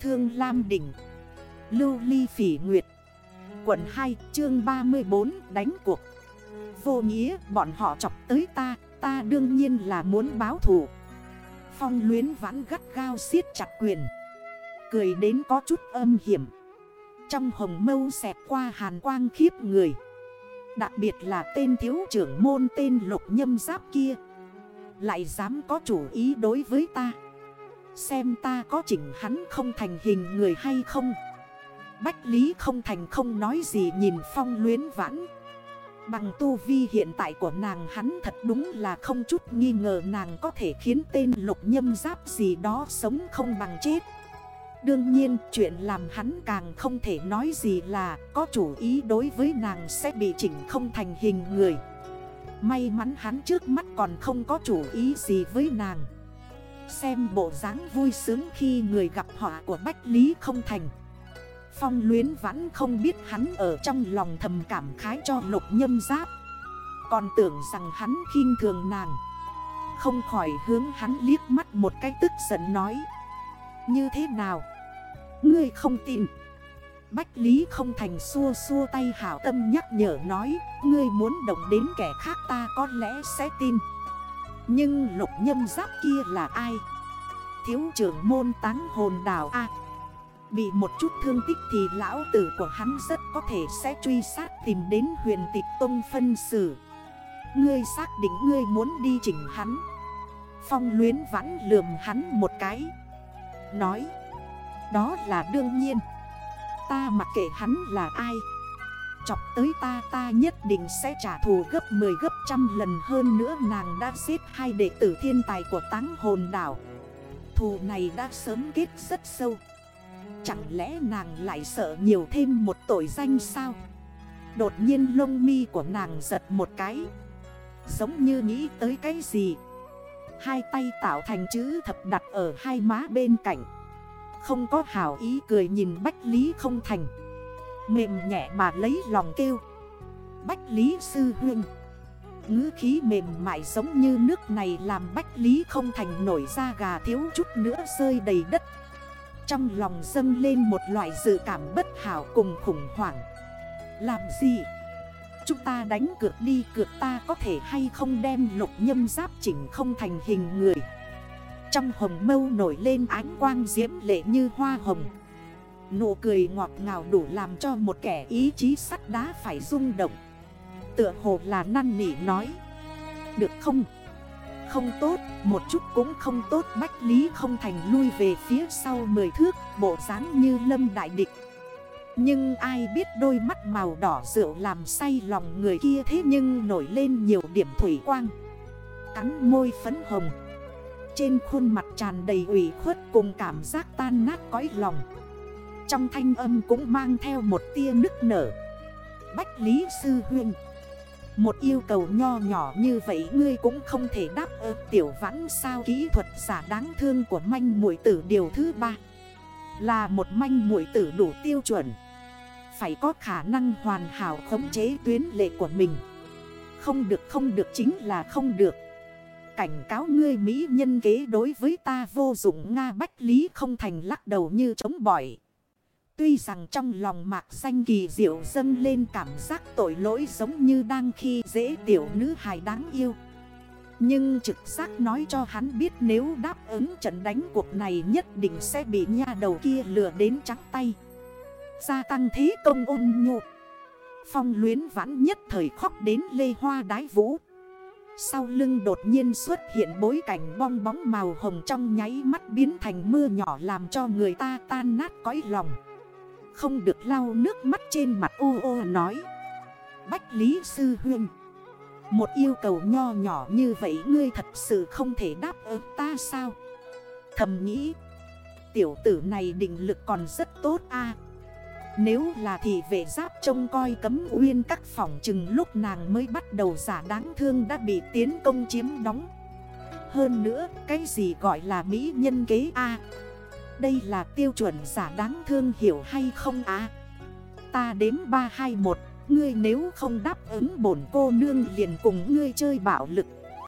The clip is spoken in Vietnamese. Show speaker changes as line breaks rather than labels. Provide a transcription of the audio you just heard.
Thương Lam Đỉnh. Lưu Ly Phỉ Nguyệt. Quận 2 chương 34 đánh cuộc. Vô nghĩa, bọn họ chọc tới ta Ta đương nhiên là muốn báo thù. Phong luyến vãn gắt gao siết chặt quyền. Cười đến có chút âm hiểm. Trong hồng mâu xẹt qua hàn quang khiếp người. Đặc biệt là tên thiếu trưởng môn tên lục nhâm giáp kia. Lại dám có chủ ý đối với ta. Xem ta có chỉnh hắn không thành hình người hay không. Bách Lý không thành không nói gì nhìn phong luyến vãn. Bằng tu vi hiện tại của nàng hắn thật đúng là không chút nghi ngờ nàng có thể khiến tên lục nhâm giáp gì đó sống không bằng chết. Đương nhiên, chuyện làm hắn càng không thể nói gì là có chủ ý đối với nàng sẽ bị chỉnh không thành hình người. May mắn hắn trước mắt còn không có chủ ý gì với nàng. Xem bộ dáng vui sướng khi người gặp họa của Bách Lý không thành. Phong luyến vẫn không biết hắn ở trong lòng thầm cảm khái cho lục nhâm giáp. Còn tưởng rằng hắn khinh thường nàng. Không khỏi hướng hắn liếc mắt một cái tức giận nói. Như thế nào? Ngươi không tin. Bách Lý không thành xua xua tay hảo tâm nhắc nhở nói. Ngươi muốn động đến kẻ khác ta có lẽ sẽ tin. Nhưng lục nhâm giáp kia là ai? Thiếu trưởng môn táng hồn đảo A. Bị một chút thương tích thì lão tử của hắn rất có thể sẽ truy sát tìm đến huyền tịch tông phân xử. Ngươi xác định ngươi muốn đi chỉnh hắn. Phong luyến vãn lườm hắn một cái. Nói, Đó là đương nhiên. Ta mặc kệ hắn là ai? Chọc tới ta ta nhất định sẽ trả thù gấp 10 gấp trăm lần hơn nữa. Nàng đã giết hai đệ tử thiên tài của táng hồn đảo. Thù này đã sớm kết rất sâu. Chẳng lẽ nàng lại sợ nhiều thêm một tội danh sao? Đột nhiên lông mi của nàng giật một cái. Giống như nghĩ tới cái gì? Hai tay tạo thành chữ thập đặt ở hai má bên cạnh. Không có hảo ý cười nhìn Bách Lý không thành. Mềm nhẹ mà lấy lòng kêu. Bách Lý sư huynh, ngữ khí mềm mại giống như nước này làm Bách Lý không thành nổi ra gà thiếu chút nữa rơi đầy đất. Trong lòng dâng lên một loại dự cảm bất hảo cùng khủng hoảng. Làm gì? Chúng ta đánh cược đi, cược ta có thể hay không đem lục nhâm giáp chỉnh không thành hình người? Trong hồng mâu nổi lên ánh quang diễm lệ như hoa hồng. Nụ cười ngọt ngào đủ làm cho một kẻ ý chí sắt đá phải rung động. Tựa hồ là năn nỉ nói. Được không? Không tốt, một chút cũng không tốt. Bách Lý không thành lui về phía sau mười thước Bộ dáng như lâm đại địch. Nhưng ai biết đôi mắt màu đỏ rượu làm say lòng người kia Thế nhưng nổi lên nhiều điểm thủy quang. Cắn môi phấn hồng. Trên khuôn mặt tràn đầy ủy khuất cùng cảm giác tan nát cõi lòng. Trong thanh âm cũng mang theo một tia nức nở. Bách Lý Sư huyên, một yêu cầu nho nhỏ như vậy ngươi cũng không thể đáp ứng, tiểu vãn sao kỹ thuật giả đáng thương của manh mũi tử điều thứ ba Là một manh mũi tử đủ tiêu chuẩn, Phải có khả năng hoàn hảo khống chế tuyến lệ của mình. Không được không được, chính là không được. Cảnh cáo ngươi Mỹ nhân kế đối với ta vô dụng, Nga Bách Lý không thành lắc đầu như chống bỏi. Tuy rằng trong lòng mạc xanh kỳ diệu dâng lên cảm giác tội lỗi giống như đang khi dễ tiểu nữ hài đáng yêu. Nhưng trực giác nói cho hắn biết nếu đáp ứng trận đánh cuộc này nhất định sẽ bị nha đầu kia lừa đến trắng tay. Gia tăng thế công ôn nhu Phong luyến vãn nhất thời khóc đến lê hoa đái vũ. Sau lưng đột nhiên xuất hiện bối cảnh bong bóng màu hồng trong nháy mắt biến thành mưa nhỏ làm cho người ta tan nát cõi lòng. Không được lau nước mắt trên mặt ô ô nói. Bách Lý Sư Huynh Một yêu cầu nho nhỏ như vậy ngươi thật sự không thể đáp ứng ta sao? Thầm nghĩ, Tiểu tử này định lực còn rất tốt a. Nếu là thì vệ giáp trông coi cấm uyên các phòng chừng lúc nàng mới bắt đầu giả đáng thương đã bị tiến công chiếm đóng. Hơn nữa, cái gì gọi là mỹ nhân kế a? Đây là tiêu chuẩn giả đáng thương hiểu hay không á? Ta đếm 321 Ngươi nếu không đáp ứng bổn cô nương liền cùng ngươi chơi bạo lực.